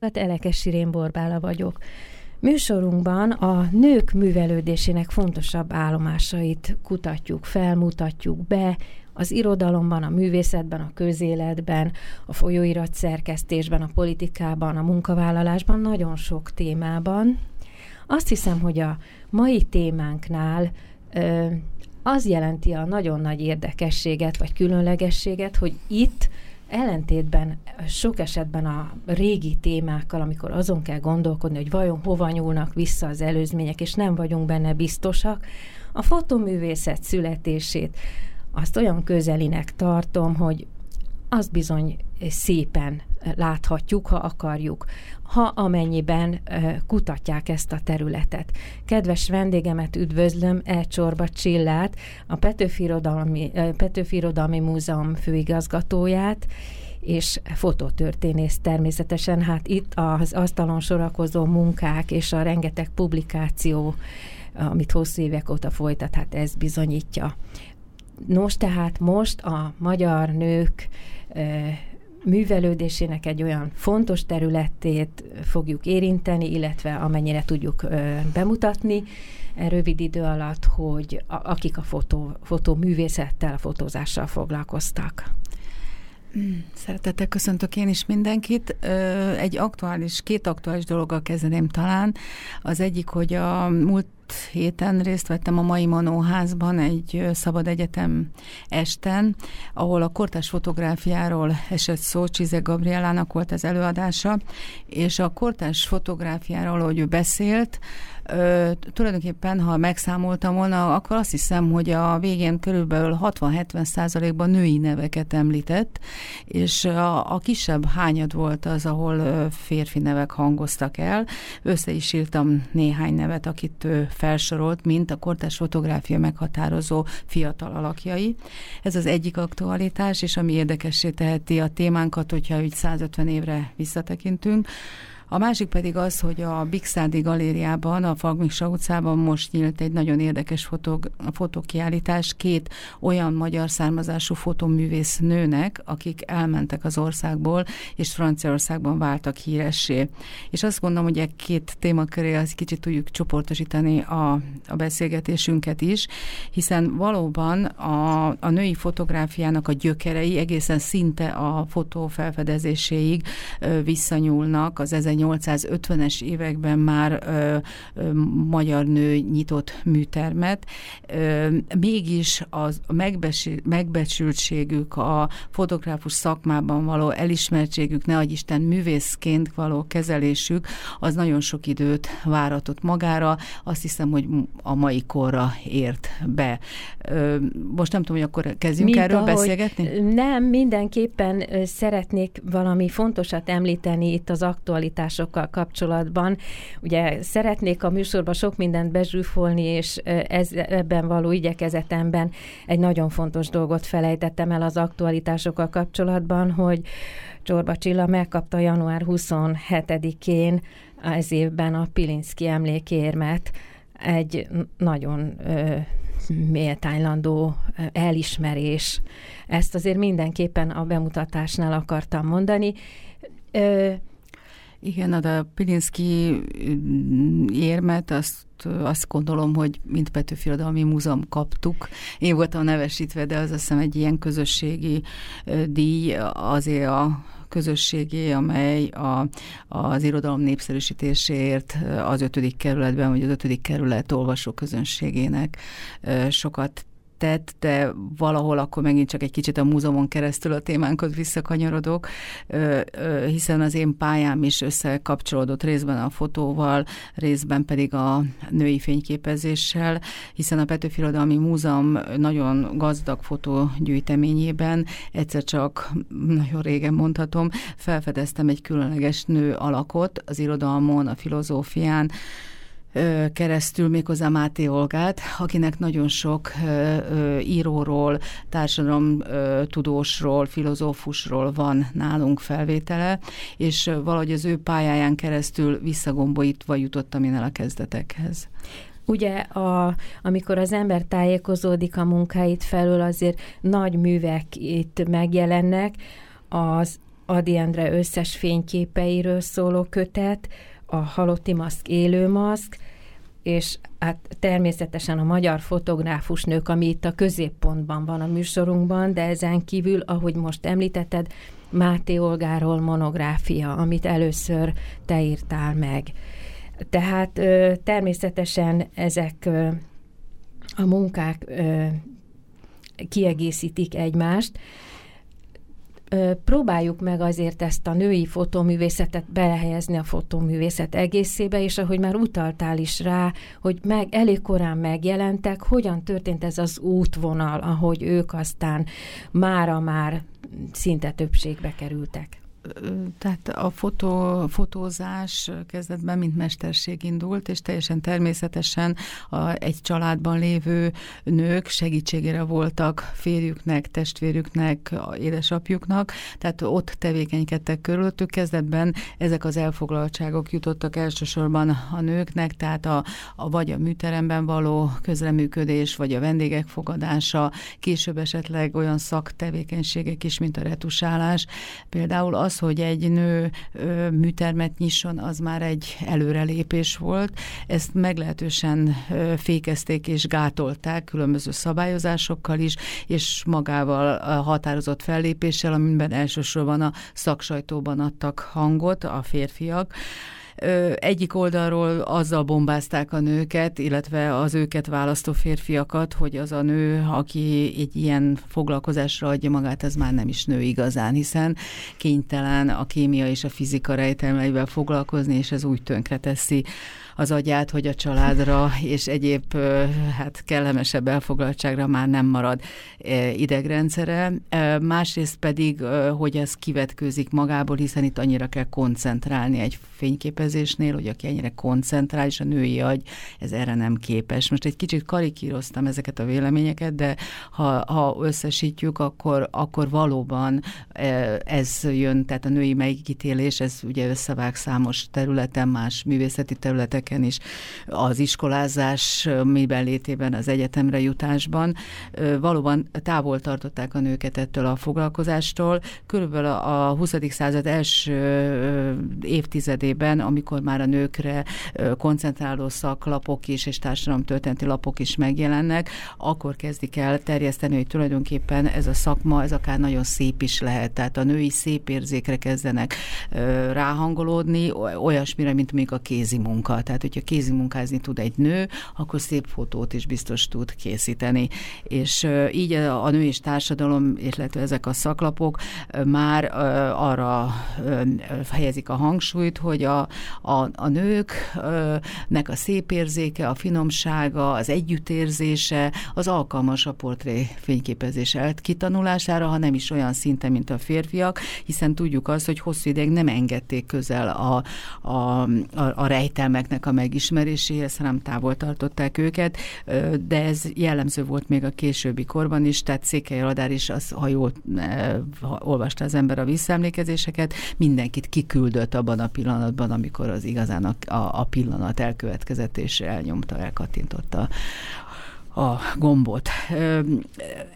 Hát Elekes Sirén Borbála vagyok. Műsorunkban a nők művelődésének fontosabb állomásait kutatjuk, felmutatjuk be, az irodalomban, a művészetben, a közéletben, a folyóirat szerkesztésben, a politikában, a munkavállalásban, nagyon sok témában. Azt hiszem, hogy a mai témánknál ö, az jelenti a nagyon nagy érdekességet, vagy különlegességet, hogy itt ellentétben sok esetben a régi témákkal, amikor azon kell gondolkodni, hogy vajon hova nyúlnak vissza az előzmények, és nem vagyunk benne biztosak, a fotoművészet születését azt olyan közelinek tartom, hogy azt bizony szépen láthatjuk, ha akarjuk, ha amennyiben kutatják ezt a területet. Kedves vendégemet üdvözlöm, E. Csorba Csillát, a Petőfi Irodalmi, Petőfi Irodalmi Múzeum főigazgatóját, és fototörténész természetesen. Hát itt az asztalon sorakozó munkák és a rengeteg publikáció, amit hosszú évek óta folytat, hát ez bizonyítja. Nos, tehát most a magyar nők művelődésének egy olyan fontos területét fogjuk érinteni, illetve amennyire tudjuk bemutatni rövid idő alatt, hogy akik a fotó, fotóművészettel, a fotózással foglalkoztak. Szeretettel köszöntök én is mindenkit. Egy aktuális, két aktuális dologgal kezdeném talán. Az egyik, hogy a múlt héten részt vettem a Mai Manóházban egy szabad egyetem esten, ahol a kortás fotográfiáról esett szó, Csize Gabrielának volt az előadása, és a kortás fotográfiáról, hogy ő beszélt, Ö, tulajdonképpen, ha megszámoltam volna, akkor azt hiszem, hogy a végén körülbelül 60-70 százalékban női neveket említett, és a, a kisebb hányad volt az, ahol férfi nevek hangoztak el. Össze is írtam néhány nevet, akit ő felsorolt, mint a kortás fotográfia meghatározó fiatal alakjai. Ez az egyik aktualitás, és ami érdekessé teheti a témánkat, hogyha úgy 150 évre visszatekintünk. A másik pedig az, hogy a Bixádi galériában, a Falkmiksa utcában most nyílt egy nagyon érdekes fotó, fotókiállítás két olyan magyar származású fotoművész nőnek, akik elmentek az országból, és Franciaországban váltak híressé. És azt gondolom, hogy egy két témaköré az kicsit tudjuk csoportosítani a, a beszélgetésünket is, hiszen valóban a, a női fotográfiának a gyökerei egészen szinte a fotó felfedezéséig visszanyúlnak az 1850-es években már ö, ö, magyar nő nyitott műtermet, ö, mégis az a megbecsültségük, a fotográfus szakmában való elismertségük, ne Isten művészként való kezelésük, az nagyon sok időt váratott magára. Azt hiszem, hogy a mai korra ért be. Most nem tudom, hogy akkor kezdjünk Mint erről beszélgetni? Nem, mindenképpen szeretnék valami fontosat említeni itt az aktualitás kihívásokkal kapcsolatban. Ugye szeretnék a műsorban sok mindent bezsúfolni, és ez, ebben való igyekezetemben egy nagyon fontos dolgot felejtettem el az aktualitásokkal kapcsolatban, hogy Csorba Csilla megkapta január 27-én ez évben a Pilinszki emlékérmet, egy nagyon ö, méltánylandó elismerés. Ezt azért mindenképpen a bemutatásnál akartam mondani. Ö, igen, a Pilinszki mm, érmet, azt, azt gondolom, hogy mint Petőfi Irodalmi Múzeum kaptuk. Én voltam nevesítve, de az azt hiszem egy ilyen közösségi díj azért a közösségé, amely a, az irodalom népszerűsítéséért az ötödik kerületben, vagy az ötödik kerület olvasó közönségének sokat tett, de valahol akkor megint csak egy kicsit a múzeumon keresztül a témánkhoz visszakanyarodok, hiszen az én pályám is összekapcsolódott részben a fotóval, részben pedig a női fényképezéssel, hiszen a Petőfi Irodalmi Múzeum nagyon gazdag fotógyűjteményében egyszer csak, nagyon régen mondhatom, felfedeztem egy különleges nő alakot az irodalmon, a filozófián, keresztül méghozzá Máté Olgát, akinek nagyon sok íróról, társadalomtudósról, filozófusról van nálunk felvétele, és valahogy az ő pályáján keresztül visszagombolítva jutottam én el a kezdetekhez. Ugye, a, amikor az ember tájékozódik a munkáit felől, azért nagy művek itt megjelennek, az Adi Endre összes fényképeiről szóló kötet, a halotti maszk, élő maszk, és hát természetesen a magyar fotográfus nők, ami itt a középpontban van a műsorunkban, de ezen kívül, ahogy most említetted, Máté Olgáról monográfia, amit először te írtál meg. Tehát természetesen ezek a munkák kiegészítik egymást, próbáljuk meg azért ezt a női fotóművészetet belehelyezni a fotóművészet egészébe, és ahogy már utaltál is rá, hogy meg elég korán megjelentek, hogyan történt ez az útvonal, ahogy ők aztán mára már szinte többségbe kerültek tehát a fotó, fotózás kezdetben mint mesterség indult, és teljesen természetesen a, egy családban lévő nők segítségére voltak férjüknek, testvérüknek, édesapjuknak, tehát ott tevékenykedtek körülöttük. Kezdetben ezek az elfoglaltságok jutottak elsősorban a nőknek, tehát a, a vagy a műteremben való közreműködés, vagy a vendégek fogadása, később esetleg olyan szaktevékenységek is, mint a retusálás. Például az, hogy egy nő műtermet nyisson, az már egy előrelépés volt. Ezt meglehetősen fékezték és gátolták különböző szabályozásokkal is, és magával a határozott fellépéssel, amiben elsősorban a szaksajtóban adtak hangot a férfiak egyik oldalról azzal bombázták a nőket, illetve az őket választó férfiakat, hogy az a nő, aki egy ilyen foglalkozásra adja magát, ez már nem is nő igazán, hiszen kénytelen a kémia és a fizika rejtelmeivel foglalkozni, és ez úgy tönkreteszi az agyát, hogy a családra és egyéb hát kellemesebb elfoglaltságra már nem marad idegrendszere. Másrészt pedig, hogy ez kivetkőzik magából, hiszen itt annyira kell koncentrálni egy fényképezésnél, hogy aki ennyire koncentrál, és a női agy, ez erre nem képes. Most egy kicsit karikíroztam ezeket a véleményeket, de ha, ha összesítjük, akkor, akkor valóban ez jön, tehát a női megítélés, ez ugye összevág számos területen, más művészeti területek területeken is, az iskolázás miben létében, az egyetemre jutásban valóban távol tartották a nőket ettől a foglalkozástól. Körülbelül a 20. század első évtizedében, amikor már a nőkre koncentráló szaklapok is és társadalomtörténeti lapok is megjelennek, akkor kezdik el terjeszteni, hogy tulajdonképpen ez a szakma, ez akár nagyon szép is lehet. Tehát a női szép érzékre kezdenek ráhangolódni, olyasmire, mint még a kézi munka. Tehát tehát, hogyha kézimunkázni tud egy nő, akkor szép fotót is biztos tud készíteni. És így a nő és társadalom, illetve ezek a szaklapok már arra helyezik a hangsúlyt, hogy a, a, a nőknek a szép érzéke, a finomsága, az együttérzése, az alkalmas a portré fényképezés kitanulására, ha nem is olyan szinten, mint a férfiak, hiszen tudjuk azt, hogy hosszú ideig nem engedték közel a, a, a, a rejtelmeknek a megismeréséhez, hanem távol tartották őket, de ez jellemző volt még a későbbi korban is, tehát Székely Radár is, az, ha jól ha olvasta az ember a visszaemlékezéseket, mindenkit kiküldött abban a pillanatban, amikor az igazán a, a, pillanat elkövetkezett és elnyomta, elkattintotta a gombot.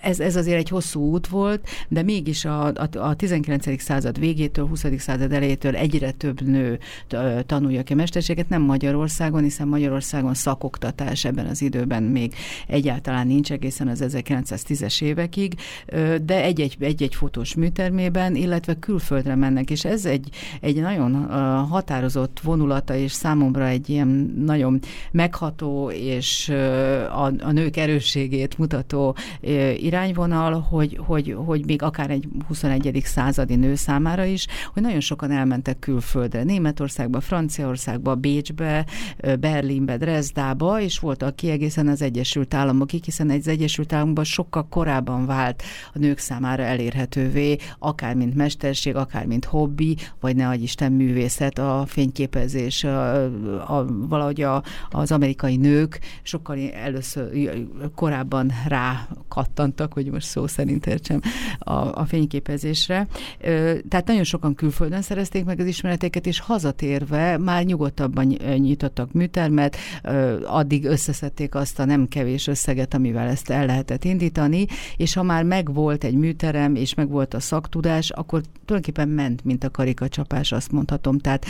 Ez, ez azért egy hosszú út volt, de mégis a, a, a 19. század végétől, 20. század elejétől egyre több nő tanulja ki a mesterséget, nem Magyarországon, hiszen Magyarországon szakoktatás ebben az időben még egyáltalán nincs egészen az 1910-es évekig, de egy-egy, egy-egy fotós műtermében, illetve külföldre mennek, és ez egy, egy nagyon határozott vonulata, és számomra egy ilyen nagyon megható, és a, a nők nők erősségét mutató irányvonal, hogy, hogy, hogy még akár egy 21. századi nő számára is, hogy nagyon sokan elmentek külföldre, Németországba, Franciaországba, Bécsbe, Berlinbe, Dresdába, és voltak ki egészen az Egyesült Államokig, hiszen egy Egyesült Államokban sokkal korábban vált a nők számára elérhetővé, akár mint mesterség, akár mint hobbi, vagy ne Isten művészet, a fényképezés, a, a, valahogy a, az amerikai nők sokkal először korábban rá kattantak, hogy most szó szerint értsem, a, a fényképezésre. Tehát nagyon sokan külföldön szerezték meg az ismereteket, és hazatérve már nyugodtabban nyitottak műtermet, addig összeszedték azt a nem kevés összeget, amivel ezt el lehetett indítani, és ha már megvolt egy műterem, és megvolt a szaktudás, akkor tulajdonképpen ment, mint a karikacsapás, azt mondhatom. Tehát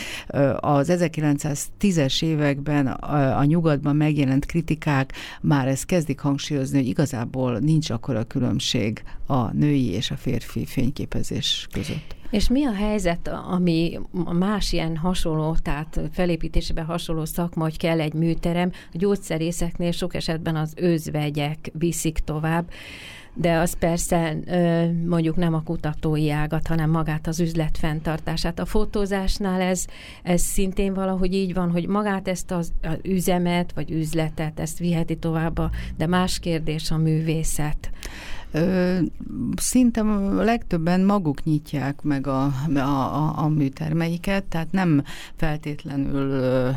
az 1910-es években a, a nyugatban megjelent kritikák már ezt kezdik hangsúlyozni, hogy igazából nincs akkora különbség a női és a férfi fényképezés között. És mi a helyzet, ami más ilyen hasonló, tehát felépítésében hasonló szakma, hogy kell egy műterem, a gyógyszerészeknél sok esetben az őzvegyek viszik tovább, de az persze mondjuk nem a kutatói ágat, hanem magát az üzlet fenntartását. A fotózásnál ez, ez szintén valahogy így van, hogy magát ezt az, az üzemet, vagy üzletet, ezt viheti tovább, de más kérdés a művészet. Ö, szinte legtöbben maguk nyitják meg a, a, a, a műtermeiket, tehát nem feltétlenül ö,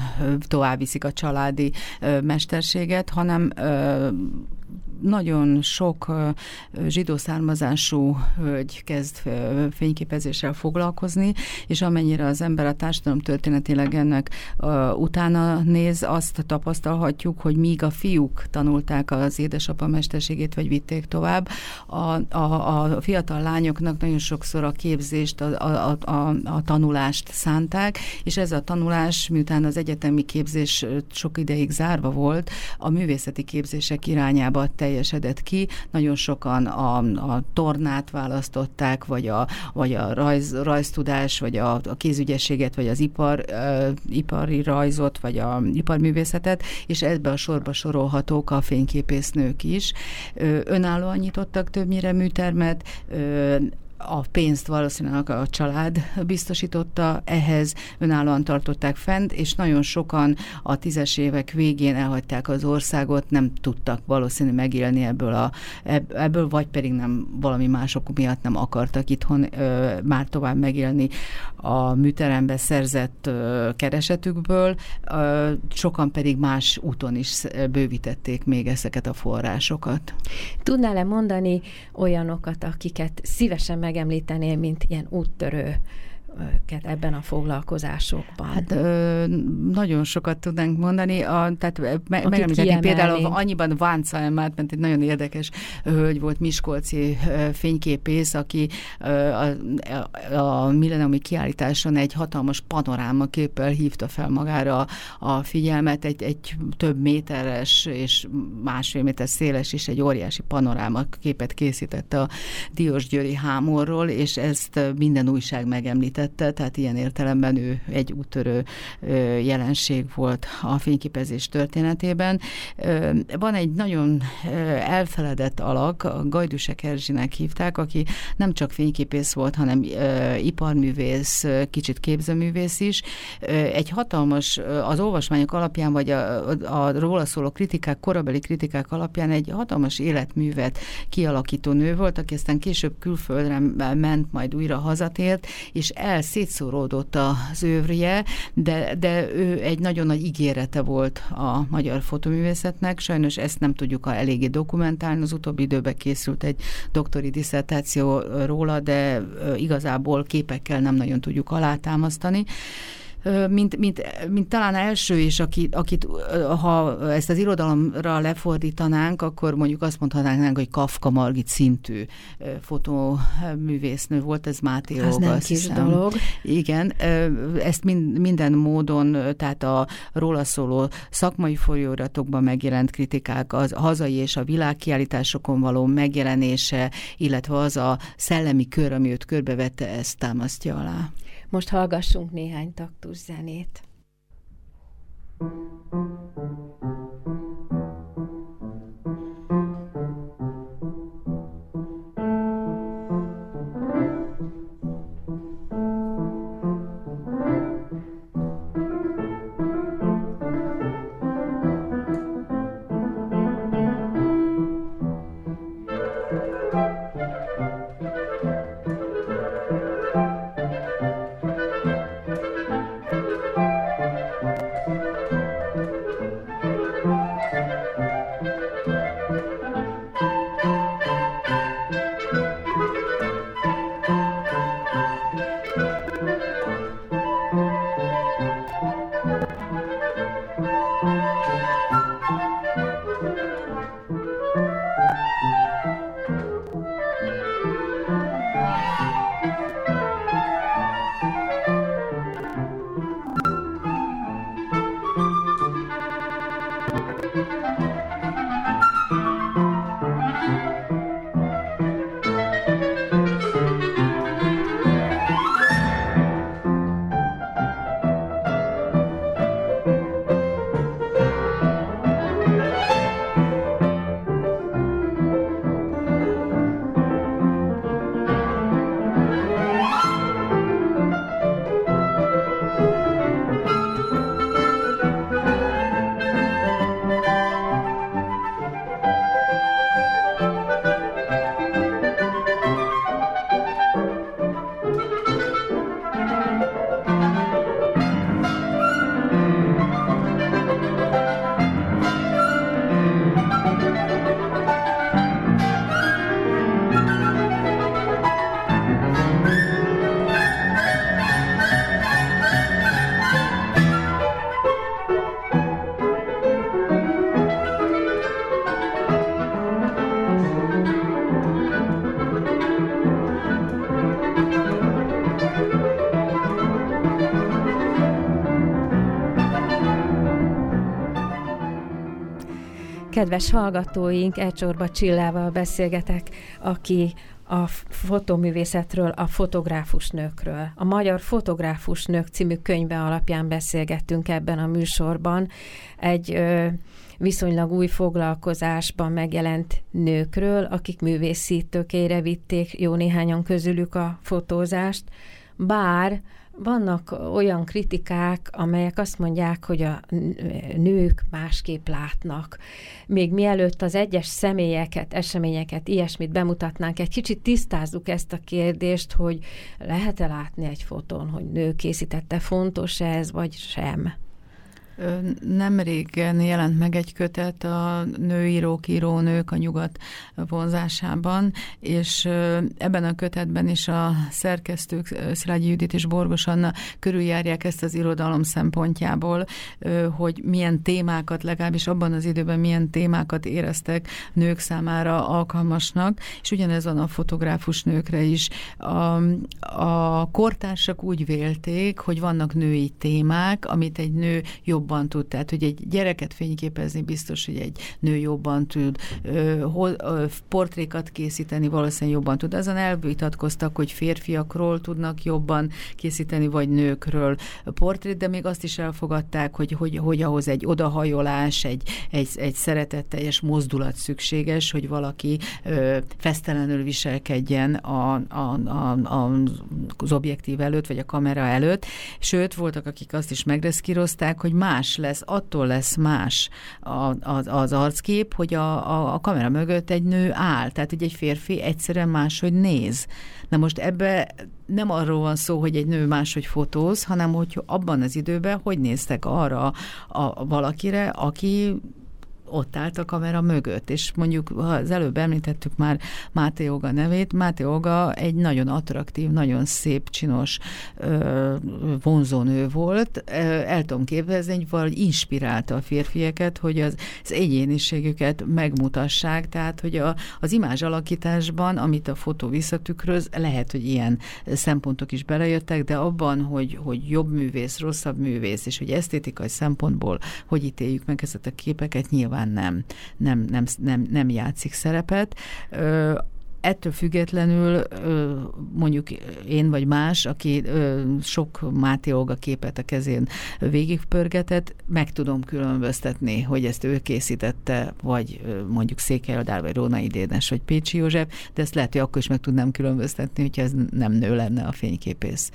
tovább a családi ö, mesterséget, hanem ö, nagyon sok zsidó származású hölgy kezd fényképezéssel foglalkozni, és amennyire az ember a társadalom történetileg ennek utána néz, azt tapasztalhatjuk, hogy míg a fiúk tanulták az édesapa mesterségét, vagy vitték tovább, a, a, a fiatal lányoknak nagyon sokszor a képzést, a, a, a, a tanulást szánták, és ez a tanulás, miután az egyetemi képzés sok ideig zárva volt, a művészeti képzések irányába teljesedett ki. Nagyon sokan a, a tornát választották, vagy a, vagy a rajz, rajztudás, vagy a, a kézügyességet, vagy az ipar, uh, ipari rajzot, vagy a iparművészetet, és ebbe a sorba sorolhatók a fényképésznők is. Önállóan nyitottak többnyire műtermet, a pénzt valószínűleg a család biztosította, ehhez önállóan tartották fent, és nagyon sokan a tízes évek végén elhagyták az országot, nem tudtak valószínű megélni ebből, a, ebből vagy pedig nem valami mások miatt nem akartak itthon ö, már tovább megélni a műterembe szerzett ö, keresetükből, ö, sokan pedig más úton is bővítették még ezeket a forrásokat. Tudnál-e mondani olyanokat, akiket szívesen megemlítenél, mint ilyen úttörő ebben a foglalkozásokban? Hát ö, nagyon sokat tudnánk mondani. A, tehát me, megemlíteni például annyiban Vánca Emmát, mert egy nagyon érdekes hölgy volt, Miskolci fényképész, aki a, a, a millenniumi kiállításon egy hatalmas panoráma képpel hívta fel magára a figyelmet, egy, egy több méteres és másfél méter széles és egy óriási panoráma képet készített a Diós Győri hámorról, és ezt minden újság megemlített tette, tehát ilyen értelemben ő egy úttörő jelenség volt a fényképezés történetében. Van egy nagyon elfeledett alak, a Gajdusek Erzsinek hívták, aki nem csak fényképész volt, hanem iparművész, kicsit képzőművész is. Egy hatalmas, az olvasmányok alapján, vagy a, a róla szóló kritikák, korabeli kritikák alapján egy hatalmas életművet kialakító nő volt, aki aztán később külföldre ment, majd újra hazatért, és el el szétszóródott az őrje, de, de ő egy nagyon nagy ígérete volt a magyar fotoművészetnek. Sajnos ezt nem tudjuk eléggé dokumentálni. Az utóbbi időben készült egy doktori diszertáció róla, de igazából képekkel nem nagyon tudjuk alátámasztani mint, mint, mint talán első is, akit, akit, ha ezt az irodalomra lefordítanánk, akkor mondjuk azt mondhatnánk, hogy Kafka Margit szintű fotóművésznő volt, ez Máté Ez nem kis hiszem. dolog. Igen, ezt mind, minden módon, tehát a róla szóló szakmai folyóratokban megjelent kritikák, az hazai és a világkiállításokon való megjelenése, illetve az a szellemi kör, ami őt körbevette, ezt támasztja alá. Most hallgassunk néhány taktus zenét. Thank you. Kedves hallgatóink, Elcsorba Csillával beszélgetek, aki a fotoművészetről, a fotográfus nőkről. A Magyar Fotográfus Nők című könyve alapján beszélgettünk ebben a műsorban egy ö, viszonylag új foglalkozásban megjelent nőkről, akik művészi tökére vitték jó néhányan közülük a fotózást, bár vannak olyan kritikák, amelyek azt mondják, hogy a nők másképp látnak. Még mielőtt az egyes személyeket, eseményeket, ilyesmit bemutatnánk, egy kicsit tisztázzuk ezt a kérdést, hogy lehet-e látni egy fotón, hogy nő készítette, fontos ez, vagy sem? Nem régen jelent meg egy kötet a nőírók, írónők a nyugat vonzásában, és ebben a kötetben is a szerkesztők Szilágyi Judit és Borgos Anna körüljárják ezt az irodalom szempontjából, hogy milyen témákat, legalábbis abban az időben milyen témákat éreztek nők számára alkalmasnak, és ugyanez van a fotográfus nőkre is. A, a kortársak úgy vélték, hogy vannak női témák, amit egy nő jobb jobban tud, tehát hogy egy gyereket fényképezni biztos, hogy egy nő jobban tud, portrékat készíteni valószínűleg jobban tud. Azon elvitatkoztak, hogy férfiakról tudnak jobban készíteni, vagy nőkről portrét, de még azt is elfogadták, hogy, hogy, hogy ahhoz egy odahajolás, egy, egy, egy szeretetteljes mozdulat szükséges, hogy valaki ö, fesztelenül viselkedjen a, a, a, a, az objektív előtt, vagy a kamera előtt. Sőt, voltak, akik azt is megreszkírozták, hogy más más lesz, attól lesz más az, az arckép, hogy a, a, a kamera mögött egy nő áll, tehát hogy egy férfi egyszerűen máshogy néz. Na most ebbe nem arról van szó, hogy egy nő máshogy fotóz, hanem hogy abban az időben hogy néztek arra a, a valakire, aki ott állt a kamera mögött, és mondjuk, ha az előbb említettük már Máté Olga nevét, Máté Olga egy nagyon attraktív, nagyon szép, csinos, vonzónő volt. El tudom képzelni, hogy valahogy inspirálta a férfiakat, hogy az, az egyéniségüket megmutassák, tehát, hogy a, az imázs alakításban, amit a fotó visszatükröz, lehet, hogy ilyen szempontok is belejöttek, de abban, hogy, hogy jobb művész, rosszabb művész, és hogy esztétikai szempontból hogy ítéljük meg ezeket a képeket, nyilván nyilván nem, nem, nem, nem, nem játszik szerepet ettől függetlenül mondjuk én vagy más, aki sok Máté Olga képet a kezén végigpörgetett, meg tudom különböztetni, hogy ezt ő készítette, vagy mondjuk Székely Adár, vagy Rónai Dénes, vagy Pécsi József, de ezt lehet, hogy akkor is meg tudnám különböztetni, hogyha ez nem nő lenne a fényképész.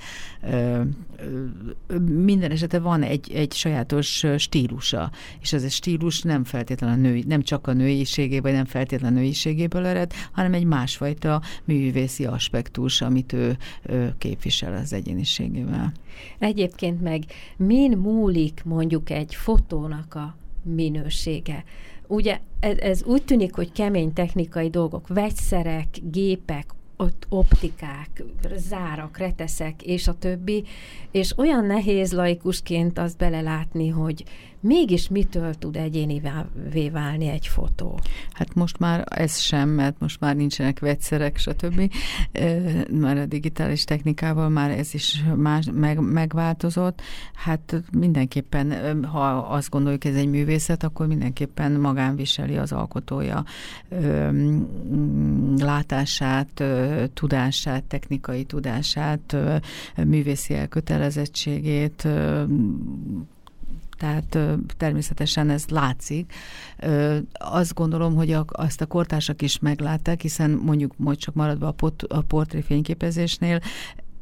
Minden esetre van egy, egy sajátos stílusa, és ez a stílus nem feltétlenül a női, nem csak a nőiségéből, nem feltétlenül a nőiségéből ered, hanem egy más másfajta művészi aspektus, amit ő képvisel az egyéniségével. Egyébként meg min múlik mondjuk egy fotónak a minősége? Ugye ez, ez úgy tűnik, hogy kemény technikai dolgok, vegyszerek, gépek, ott optikák, zárak, reteszek, és a többi, és olyan nehéz laikusként azt belelátni, hogy mégis mitől tud egyénivé válni egy fotó? Hát most már ez sem, mert most már nincsenek vegyszerek, stb. Már a digitális technikával már ez is más, meg, megváltozott. Hát mindenképpen, ha azt gondoljuk, ez egy művészet, akkor mindenképpen magán viseli az alkotója látását, tudását, technikai tudását, művészi elkötelezettségét, tehát természetesen ez látszik. Azt gondolom, hogy a, azt a kortársak is meglátták, hiszen mondjuk majd csak maradva a, pot, a portréfényképezésnél,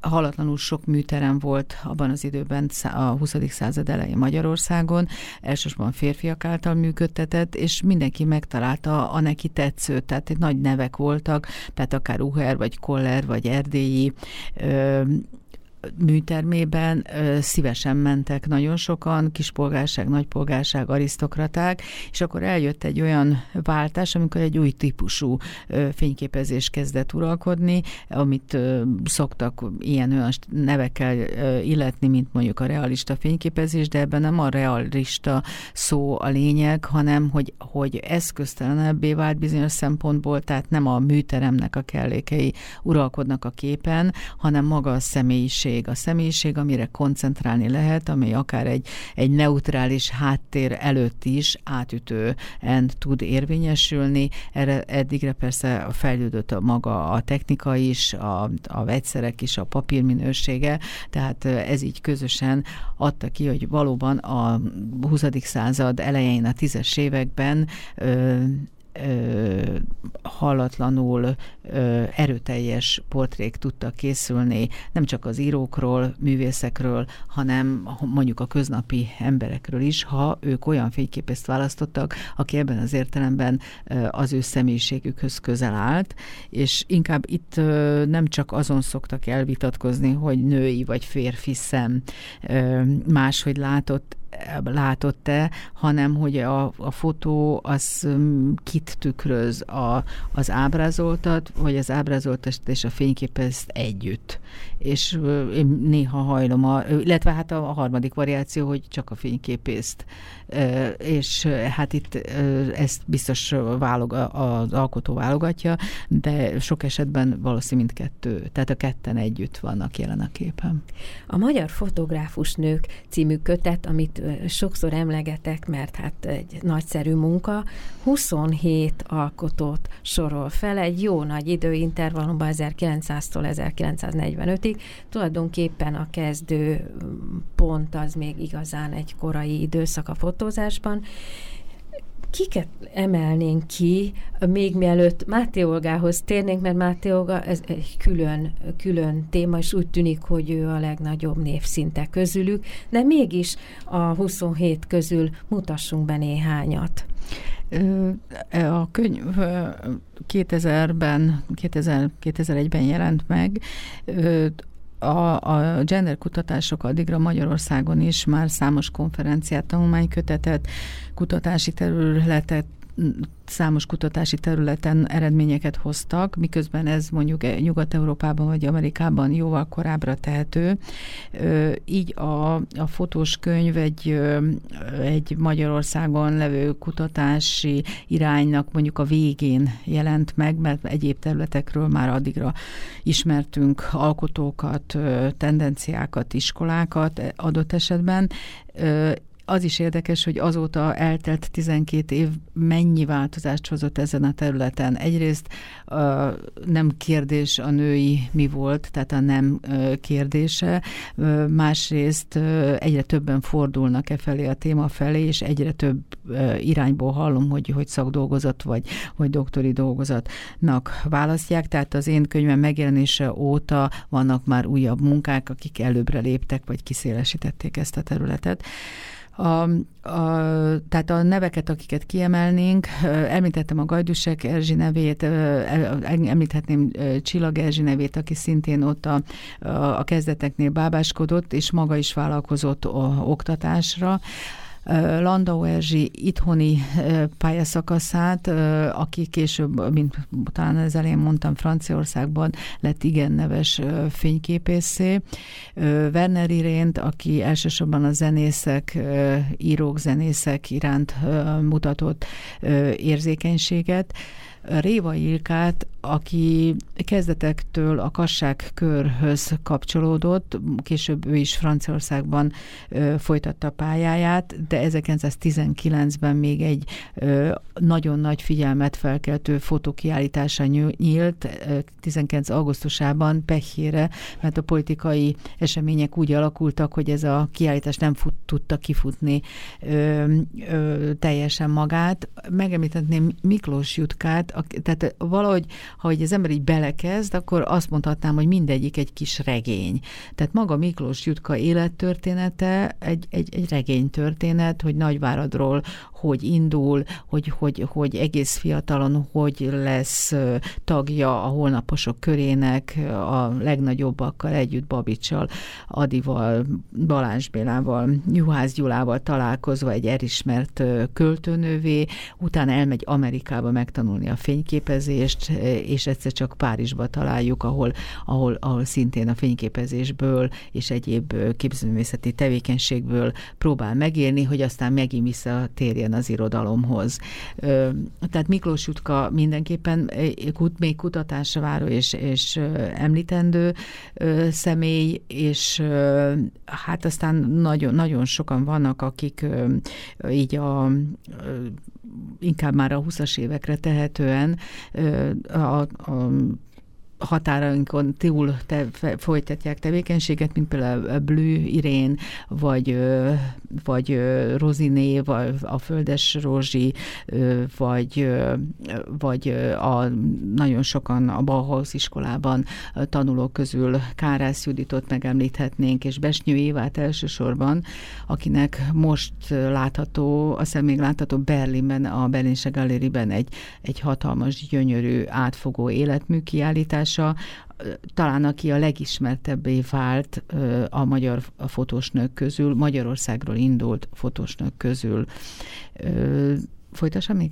halatlanul sok műterem volt abban az időben a 20. század elején Magyarországon, elsősorban férfiak által működtetett, és mindenki megtalálta a neki tetszőt, tehát nagy nevek voltak, tehát akár Uher, vagy Koller, vagy Erdélyi, műtermében szívesen mentek nagyon sokan, kispolgárság, nagypolgárság, arisztokraták, és akkor eljött egy olyan váltás, amikor egy új típusú fényképezés kezdett uralkodni, amit szoktak ilyen olyan nevekkel illetni, mint mondjuk a realista fényképezés, de ebben nem a realista szó a lényeg, hanem hogy, hogy eszköztelenebbé vált bizonyos szempontból, tehát nem a műteremnek a kellékei uralkodnak a képen, hanem maga a személyiség személyiség, a személyiség, amire koncentrálni lehet, ami akár egy, egy neutrális háttér előtt is átütően tud érvényesülni. Erre eddigre persze fejlődött a maga a technika is, a, a vegyszerek is, a papírminősége, tehát ez így közösen adta ki, hogy valóban a 20. század elején, a tízes években ö, ö, hallatlanul erőteljes portrék tudtak készülni, nem csak az írókról, művészekről, hanem mondjuk a köznapi emberekről is, ha ők olyan fényképészt választottak, aki ebben az értelemben az ő személyiségükhöz közel állt, és inkább itt nem csak azon szoktak elvitatkozni, hogy női vagy férfi szem máshogy látott látott-e, hanem hogy a, a fotó az kit tükröz, a, az ábrázoltat, vagy az ábrázoltat és a fényképezt együtt. És én néha hajlom, a, illetve hát a, a harmadik variáció, hogy csak a fényképészt. És hát itt ezt biztos válog, az alkotó válogatja, de sok esetben valószínű mindkettő, tehát a ketten együtt vannak jelen a képen. A Magyar Fotográfus Nők című kötet, amit sokszor emlegetek, mert hát egy nagyszerű munka, 27 alkotót sorol fel, egy jó nagy időintervallumban 1900-tól 1945-ig. Tulajdonképpen a kezdő pont az még igazán egy korai időszak a fotózásban, kiket emelnénk ki, még mielőtt Máté Olgához térnénk, mert Máté Olga ez egy külön, külön téma, és úgy tűnik, hogy ő a legnagyobb névszinte közülük, de mégis a 27 közül mutassunk be néhányat. A könyv 2000-ben, 2000, 2001-ben jelent meg, a, a gender kutatások addigra Magyarországon is már számos konferenciát, tanulmánykötetet, kutatási területet számos kutatási területen eredményeket hoztak, miközben ez mondjuk Nyugat-Európában vagy Amerikában jóval korábbra tehető. Így a, a fotós könyv egy, egy Magyarországon levő kutatási iránynak mondjuk a végén jelent meg, mert egyéb területekről már addigra ismertünk alkotókat, tendenciákat, iskolákat adott esetben, az is érdekes, hogy azóta eltelt 12 év mennyi változást hozott ezen a területen. Egyrészt nem kérdés a női mi volt, tehát a nem kérdése, másrészt egyre többen fordulnak e felé a téma felé, és egyre több irányból hallom, hogy, hogy szakdolgozat vagy hogy doktori dolgozatnak választják, tehát az én könyvem megjelenése óta vannak már újabb munkák, akik előbbre léptek, vagy kiszélesítették ezt a területet. A, a, tehát a neveket, akiket kiemelnénk, említettem a Gajdusek Erzsi nevét, említhetném Csillag Erzsi nevét, aki szintén ott a, a kezdeteknél bábáskodott, és maga is vállalkozott oktatásra. Landau Erzsi itthoni pályaszakaszát, aki később, mint talán az elején mondtam, Franciaországban lett igen neves fényképészé. Werner Irént, aki elsősorban a zenészek, írók, zenészek iránt mutatott érzékenységet. Réva Ilkát, aki kezdetektől a kasság körhöz kapcsolódott, később ő is Franciaországban ö, folytatta pályáját, de 1919-ben még egy ö, nagyon nagy figyelmet felkeltő fotókiállítása nyílt, 19. augusztusában Pehére, mert a politikai események úgy alakultak, hogy ez a kiállítás nem fut, tudta kifutni ö, ö, teljesen magát. Megemlíthetném Miklós Jutkát, tehát valahogy, ha az ember így belekezd, akkor azt mondhatnám, hogy mindegyik egy kis regény. Tehát maga Miklós Jutka élettörténete egy, egy, egy regénytörténet, hogy Nagyváradról hogy indul, hogy, hogy, hogy egész fiatalon hogy lesz tagja a holnaposok körének, a legnagyobbakkal együtt Babicsal, Adival, Balázs Bélával, Juhász Gyulával találkozva egy elismert költőnővé, utána elmegy Amerikába megtanulni a fényképezést, és egyszer csak Párizsba találjuk, ahol, ahol, ahol szintén a fényképezésből és egyéb képzőművészeti tevékenységből próbál megélni, hogy aztán megint visszatérjen az irodalomhoz. Tehát Miklós Jutka mindenképpen még kutatásra váró és, és említendő személy, és hát aztán nagyon, nagyon sokan vannak, akik így a inkább már a 20-as évekre tehetően a, a határainkon túl te, folytatják tevékenységet, mint például a Blue Irén, vagy, vagy Roziné, vagy a Földes Rózsi, vagy, vagy a, nagyon sokan a Bauhaus iskolában tanulók közül Kárász Juditot megemlíthetnénk, és Besnyő Évát elsősorban, akinek most látható, azt még látható Berlinben, a Berlinse Galériben egy, egy hatalmas, gyönyörű, átfogó életmű kiállítás, alkotása, talán aki a legismertebbé vált a magyar fotósnők közül, Magyarországról indult fotósnők közül. Folytassam még?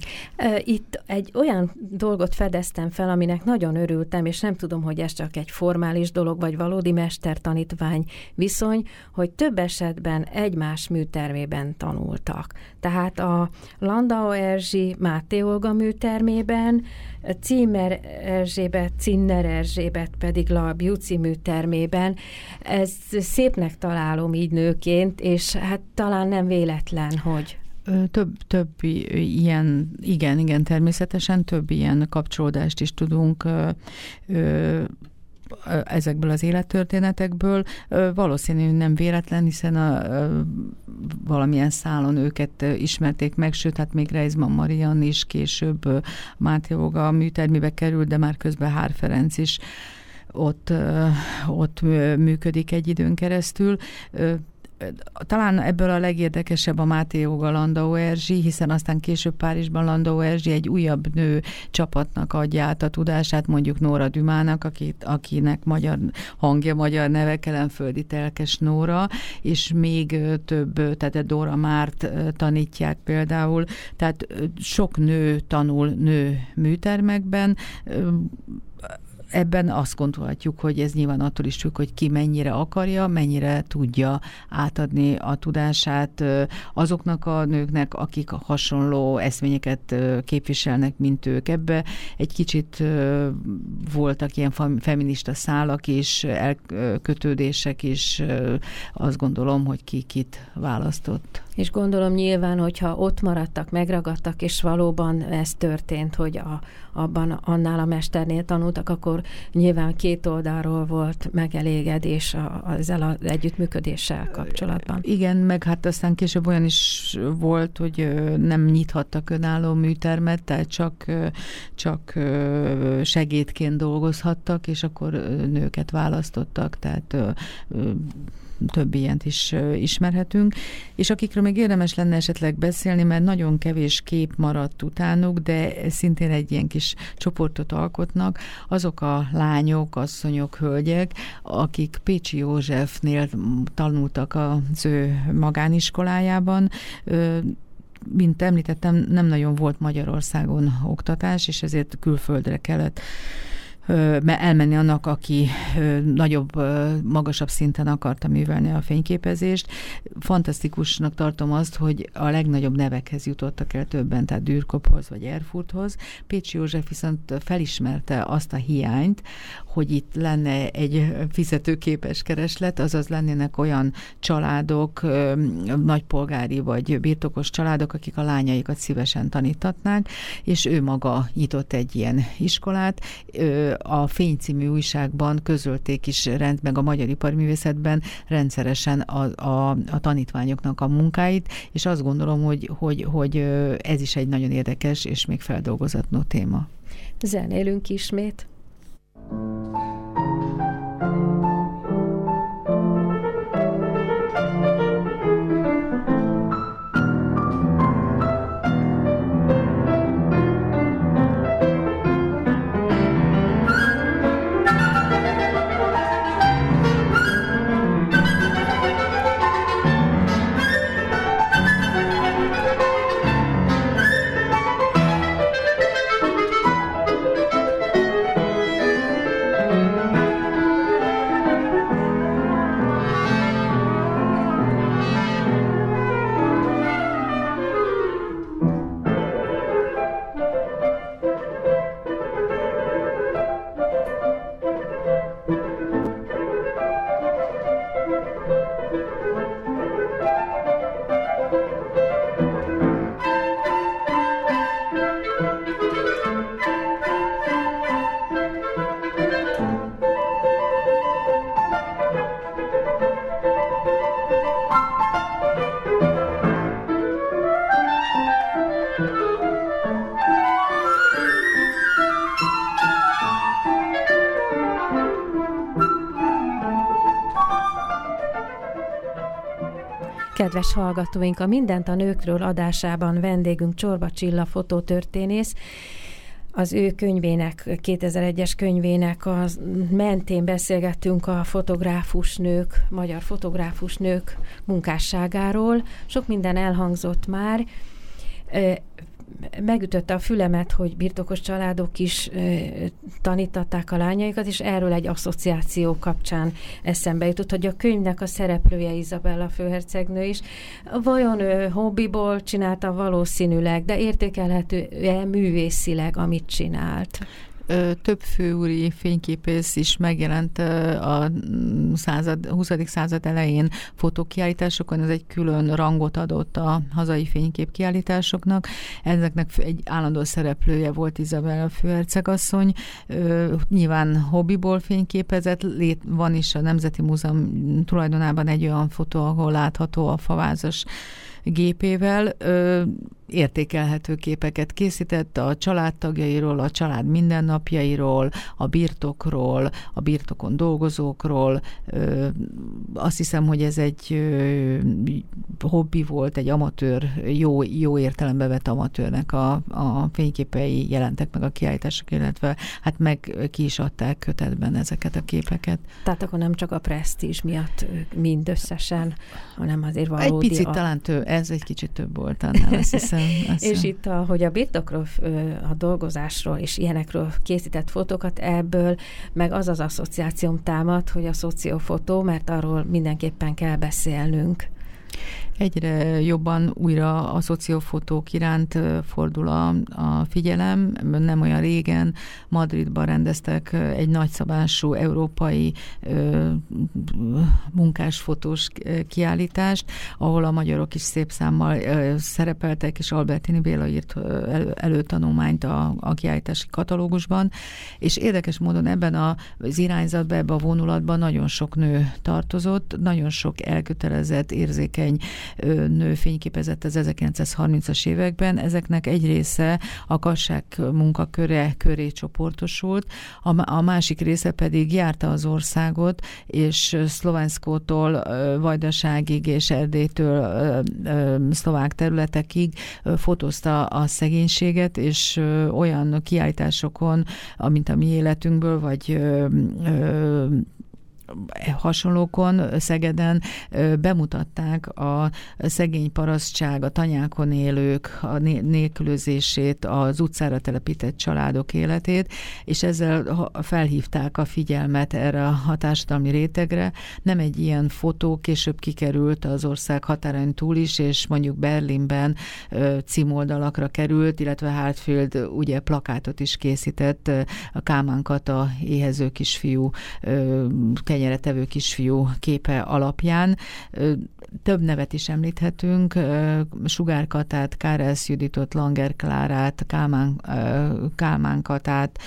Itt egy olyan dolgot fedeztem fel, aminek nagyon örültem, és nem tudom, hogy ez csak egy formális dolog, vagy valódi mester-tanítvány viszony, hogy több esetben egymás műtermében tanultak. Tehát a Landau Erzsi Máté Olga műtermében, Címer Erzsébet, Cinner Erzsébet pedig La Biuci műtermében. Ez szépnek találom így nőként, és hát talán nem véletlen, hogy... Több, több ilyen, igen, igen, természetesen több ilyen kapcsolódást is tudunk ezekből az élettörténetekből. Valószínű nem véletlen, hiszen a, valamilyen szálon őket ismerték meg, sőt, hát még Reizman Marian is később Máté Voga műtermibe került, de már közben Hár Ferenc is ott, ott működik egy időn keresztül talán ebből a legérdekesebb a Máté Joga Landau Erzsi, hiszen aztán később Párizsban Landau Erzsi egy újabb nő csapatnak adja át a tudását, mondjuk Nóra Dümának, akit, akinek magyar hangja, magyar neve Kelenföldi Telkes Nóra, és még több, tehát Dóra Márt tanítják például, tehát sok nő tanul nő műtermekben, ebben azt gondolhatjuk, hogy ez nyilván attól is függ, hogy ki mennyire akarja, mennyire tudja átadni a tudását azoknak a nőknek, akik hasonló eszményeket képviselnek, mint ők. Ebbe egy kicsit voltak ilyen feminista szálak is, elkötődések is, azt gondolom, hogy ki kit választott. És gondolom nyilván, hogyha ott maradtak, megragadtak, és valóban ez történt, hogy a, abban annál a mesternél tanultak, akkor nyilván két oldalról volt megelégedés a, ezzel az együttműködéssel kapcsolatban. Igen, meg hát aztán később olyan is volt, hogy nem nyithattak önálló műtermet, tehát csak, csak segédként dolgozhattak, és akkor nőket választottak, tehát több ilyent is ismerhetünk, és akikről még érdemes lenne esetleg beszélni, mert nagyon kevés kép maradt utánuk, de szintén egy ilyen kis csoportot alkotnak, azok a lányok, asszonyok, hölgyek, akik Pécsi Józsefnél tanultak az ő magániskolájában, mint említettem, nem nagyon volt Magyarországon oktatás, és ezért külföldre kellett elmenni annak, aki nagyobb, magasabb szinten akarta művelni a fényképezést. Fantasztikusnak tartom azt, hogy a legnagyobb nevekhez jutottak el többen, tehát Dürkophoz vagy Erfurthoz. Pécsi József viszont felismerte azt a hiányt, hogy itt lenne egy fizetőképes kereslet, azaz lennének olyan családok, nagypolgári vagy birtokos családok, akik a lányaikat szívesen tanítatnák, és ő maga nyitott egy ilyen iskolát, a Fény című újságban közölték is rend, meg a Magyar Iparművészetben rendszeresen a, a, a tanítványoknak a munkáit, és azt gondolom, hogy, hogy, hogy ez is egy nagyon érdekes és még feldolgozatnó téma. Zenélünk ismét. Thank you. Kedves hallgatóink, a Mindent a nőkről adásában vendégünk Csorba Csilla fotótörténész, az ő könyvének, 2001-es könyvének a mentén beszélgettünk a fotográfus nők, magyar fotográfus nők munkásságáról. Sok minden elhangzott már megütötte a fülemet, hogy birtokos családok is e, tanítatták a lányaikat, és erről egy asszociáció kapcsán eszembe jutott, hogy a könyvnek a szereplője Izabella főhercegnő is. Vajon ő hobbiból csinálta valószínűleg, de értékelhető-e művészileg, amit csinált? Több főúri fényképész is megjelent a század, 20. század elején fotókiállításokon, ez egy külön rangot adott a hazai fényképkiállításoknak. Ezeknek egy állandó szereplője volt Izabella főhercegasszony, nyilván hobbiból fényképezett, lét, van is a Nemzeti Múzeum tulajdonában egy olyan fotó, ahol látható a favázas gépével ö, értékelhető képeket készített a családtagjairól, a család mindennapjairól, a birtokról, a birtokon dolgozókról. Ö, azt hiszem, hogy ez egy ö, hobbi volt, egy amatőr, jó, jó értelembe vett amatőrnek a, a fényképei jelentek meg a kiállítások, illetve hát meg ki is adták kötetben ezeket a képeket. Tehát akkor nem csak a presztízs miatt mindösszesen, hanem azért valódi... Egy picit a... talán tő, ez egy kicsit több volt annál, azt hiszem. Azt és itt, a, hogy a birtokról, a dolgozásról és ilyenekről készített fotókat, ebből meg az az asszociációm támad, hogy a szociofotó, mert arról mindenképpen kell beszélnünk egyre jobban újra a szociofotók iránt fordul a, a figyelem. Nem olyan régen Madridban rendeztek egy nagyszabású európai ö, munkásfotós kiállítást, ahol a magyarok is szép számmal ö, szerepeltek, és Albertini Béla írt elő, előtanulmányt a, a kiállítási katalógusban, és érdekes módon ebben az irányzatban, ebben a vonulatban nagyon sok nő tartozott, nagyon sok elkötelezett, érzékeny nő fényképezett az 1930-as években. Ezeknek egy része a kasság munkaköre köré csoportosult, a, a másik része pedig járta az országot, és Szlovánszkótól Vajdaságig és Erdélytől szlovák területekig fotózta a szegénységet, és olyan kiállításokon, mint a mi életünkből, vagy hasonlókon Szegeden bemutatták a szegény parasztság, a tanyákon élők, a nélkülözését, az utcára telepített családok életét, és ezzel felhívták a figyelmet erre a társadalmi rétegre. Nem egy ilyen fotó később kikerült az ország határain túl is, és mondjuk Berlinben címoldalakra került, illetve Hartfield ugye plakátot is készített a Kálmán Kata éhező kisfiú tevő kisfiú képe alapján. Több nevet is említhetünk, Sugár Katát, Kárelsz Juditot, Langer Klárát, Kálmán, Kálmán Katát,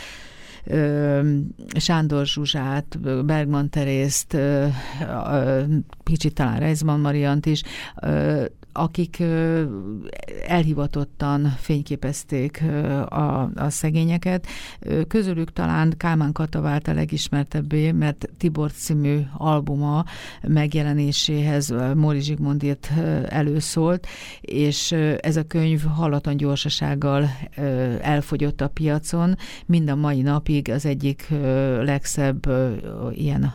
Sándor Zsuzsát, Bergman Terészt, kicsit talán Reizman Mariant is, akik elhivatottan fényképezték a, a szegényeket. Közülük talán Kálmán Kata vált a legismertebbé, mert Tibor című albuma megjelenéséhez Móri Zsigmondért előszólt, és ez a könyv hallatlan gyorsasággal elfogyott a piacon. Mind a mai napig az egyik legszebb ilyen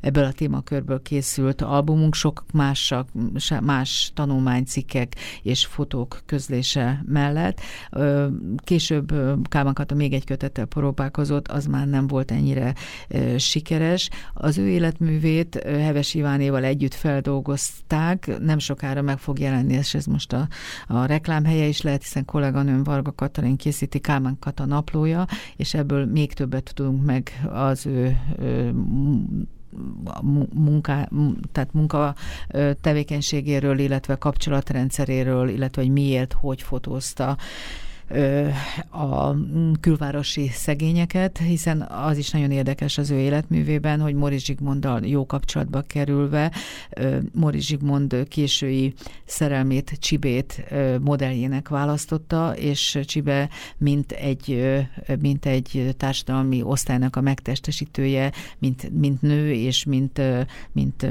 ebből a témakörből készült albumunk, sok más, tanulmánycikkek és fotók közlése mellett. Később Kálmán Kata még egy kötettel próbálkozott, az már nem volt ennyire sikeres. Az ő életművét Heves Ivánéval együtt feldolgozták, nem sokára meg fog jelenni, és ez most a, a reklámhelye is lehet, hiszen kolléganőm Varga Katalin készíti Kálmán Kata naplója, és ebből még többet tudunk meg az ő, ő munká, tehát munka tevékenységéről, illetve kapcsolatrendszeréről, illetve hogy miért, hogy fotózta a külvárosi szegényeket, hiszen az is nagyon érdekes az ő életművében, hogy Moris Zsigmonddal jó kapcsolatba kerülve, Moris Zsigmond késői szerelmét, Csibét modelljének választotta, és Csibe mint egy, mint egy társadalmi osztálynak a megtestesítője, mint, mint nő, és mint, mint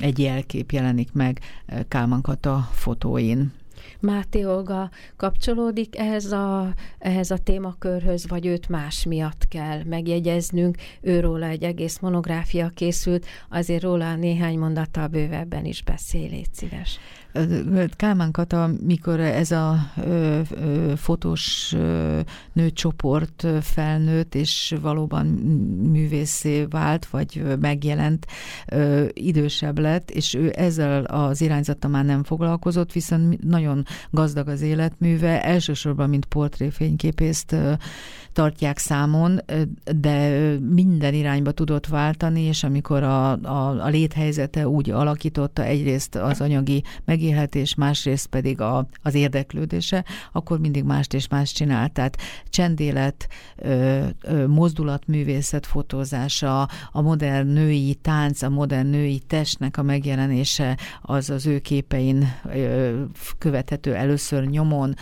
egy jelkép jelenik meg Kálmán Kata fotóin. Máté Olga kapcsolódik ehhez a, ehhez a témakörhöz, vagy őt más miatt kell megjegyeznünk? Őróla egy egész monográfia készült, azért róla néhány mondattal bővebben is beszél, légy szíves. Kálmán Kata, mikor ez a ö, ö, fotós ö, nőcsoport felnőtt, és valóban művészé vált, vagy megjelent, ö, idősebb lett, és ő ezzel az irányzata már nem foglalkozott, viszont nagyon gazdag az életműve, elsősorban, mint portréfényképészt tartják számon, de minden irányba tudott váltani, és amikor a, a, a léthelyzete úgy alakította egyrészt az anyagi megélhetés, másrészt pedig a, az érdeklődése, akkor mindig mást és mást csinált. Tehát csendélet, mozdulatművészet fotózása, a modern női tánc, a modern női testnek a megjelenése, az az ő képein követhető először nyomon,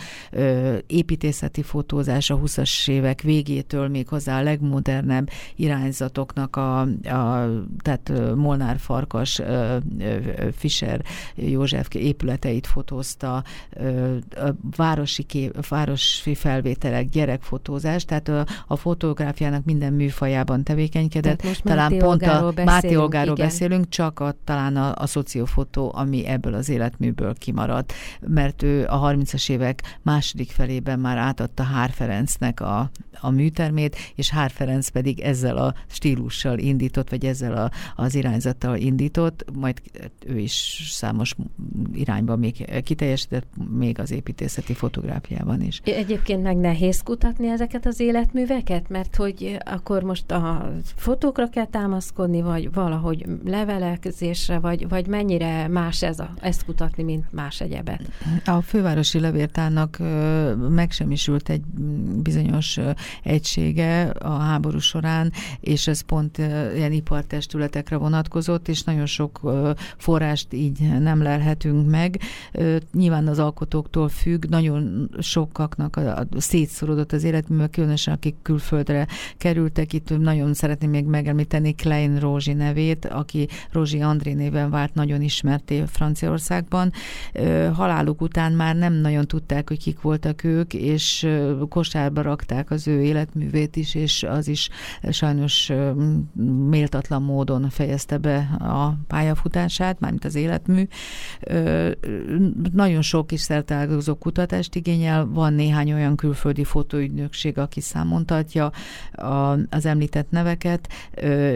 építészeti fotózás a 20-as évek végétől még hozzá a legmodernebb irányzatoknak a, a tehát Molnár Farkas, Fischer József épületeit fotózta, városi, kép, városi felvételek, gyerekfotózás, tehát a, a fotográfiának minden műfajában tevékenykedett. most talán Máté pont a Máté Olgáról beszélünk, csak a, talán a, a szociofotó, ami ebből az életműből kimaradt, mert ő a 30-as évek második felében már átadta Hár Ferencnek a, a műtermét, és Hár Ferenc pedig ezzel a stílussal indított, vagy ezzel a, az irányzattal indított, majd ő is számos irányban még kiteljesített, még az építészeti fotográfiában is. Egyébként meg nehéz kutatni ezeket az életműveket, mert hogy akkor most a fotókra kell támaszkodni, vagy valahogy levelezésre, vagy, vagy mennyire más ez a, ezt kutatni, mint más egyebet? A fővárosi levértárnak megsemmisült egy bizonyos egysége a háború során, és ez pont ilyen ipartestületekre vonatkozott, és nagyon sok forrást így nem lelhetünk meg. Nyilván az alkotóktól függ, nagyon sokaknak a, a szétszorodott az életműve, különösen akik külföldre kerültek. Itt nagyon szeretném még megemlíteni Klein Rózsi nevét, aki Rózsi André néven vált nagyon ismerté Franciaországban. Haláluk után már nem nagyon tudták, hogy kik voltak ők, és kosárba rakták az ő életművét is, és az is sajnos méltatlan módon fejezte be a pályafutását, mármint az életmű. Nagyon sok is szertelgozó kutatást igényel, van néhány olyan külföldi fotóügynökség, aki számontatja az említett neveket.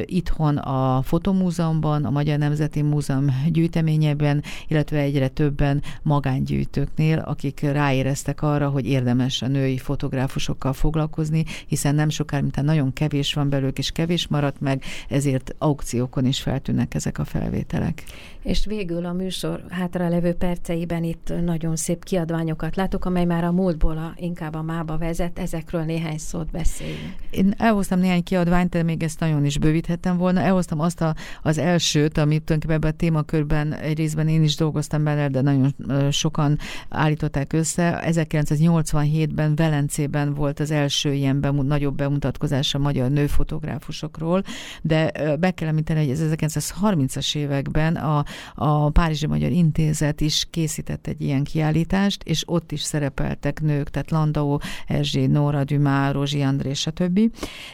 Itthon a Fotomúzeumban, a Magyar Nemzeti Múzeum gyűjteményében, illetve egyre többen magángyűjtőknél, akik ráéreztek arra, hogy érdemes a női fotográfusokkal foglalkozni, hiszen nem sokára, mint nagyon kevés van belőlük, és kevés maradt meg, ezért aukciókon is feltűnnek ezek a felvételek. És végül a műsor hátralevő perceiben itt nagyon szép kiadványokat látok, amely már a múltból a, inkább a mába vezet, ezekről néhány szót beszéljünk. Én elhoztam néhány kiadványt, de még ezt nagyon is bővíthettem volna. Elhoztam azt a, az elsőt, amit tulajdonképpen ebben a témakörben egy részben én is dolgoztam bele, de nagyon sokan állították össze. 1987-ben Velencében volt az első ilyen bemut, nagyobb bemutatkozás a magyar nőfotográfusokról, de be kell említeni, hogy ez 1930-as években a, a Párizsi Magyar Intézet is készített egy ilyen kiállítást, és ott is szerepeltek nők, tehát Landau, Erzsé, Nóra, Dumá, Rózsi André, stb.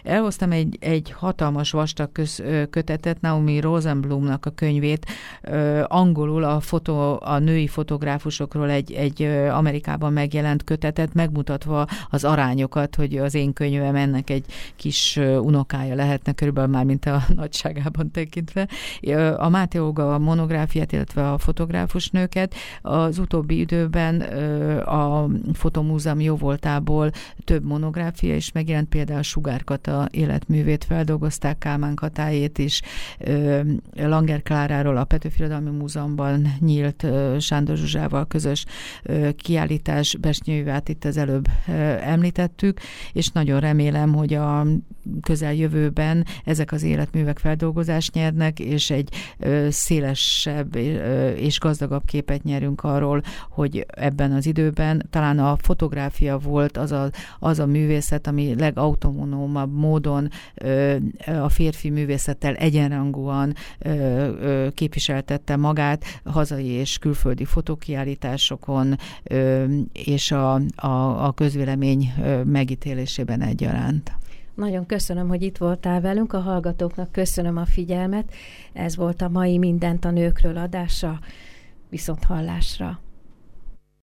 Elhoztam egy, egy hatalmas vastag köz, kötetet, Naomi Rosenblumnak a könyvét, angolul a, fotó, a női fotográfusokról egy, egy Amerikában megjelent kötetet, megmutatva az arányokat, hogy az én könyvem ennek egy kis unokája lehetne, körülbelül már mint a nagyságában tekintve. A Máté a monográfiát, illetve a fotográfus nőket. Az utóbbi időben a Fotomúzeum jó voltából több monográfia is megjelent, például Sugárkata életművét feldolgozták, Kálmán Katájét is, Langer Kláráról a Petőfi Múzeumban nyílt Sándor Zsuzsával közös 2022-es kiállítás Besnyőjűvát itt az előbb említettük, és nagyon remélem, hogy a közeljövőben ezek az életművek feldolgozást nyernek, és egy szélesebb és gazdagabb képet nyerünk arról, hogy ebben az időben talán a fotográfia volt az a, az a művészet, ami legautonómabb módon a férfi művészettel egyenrangúan képviseltette magát hazai és külföldi fotókiállításokon, és a, a, a közvélemény megítélésében egyaránt. Nagyon köszönöm, hogy itt voltál velünk, a hallgatóknak köszönöm a figyelmet. Ez volt a mai Mindent a nőkről adása. Viszont hallásra!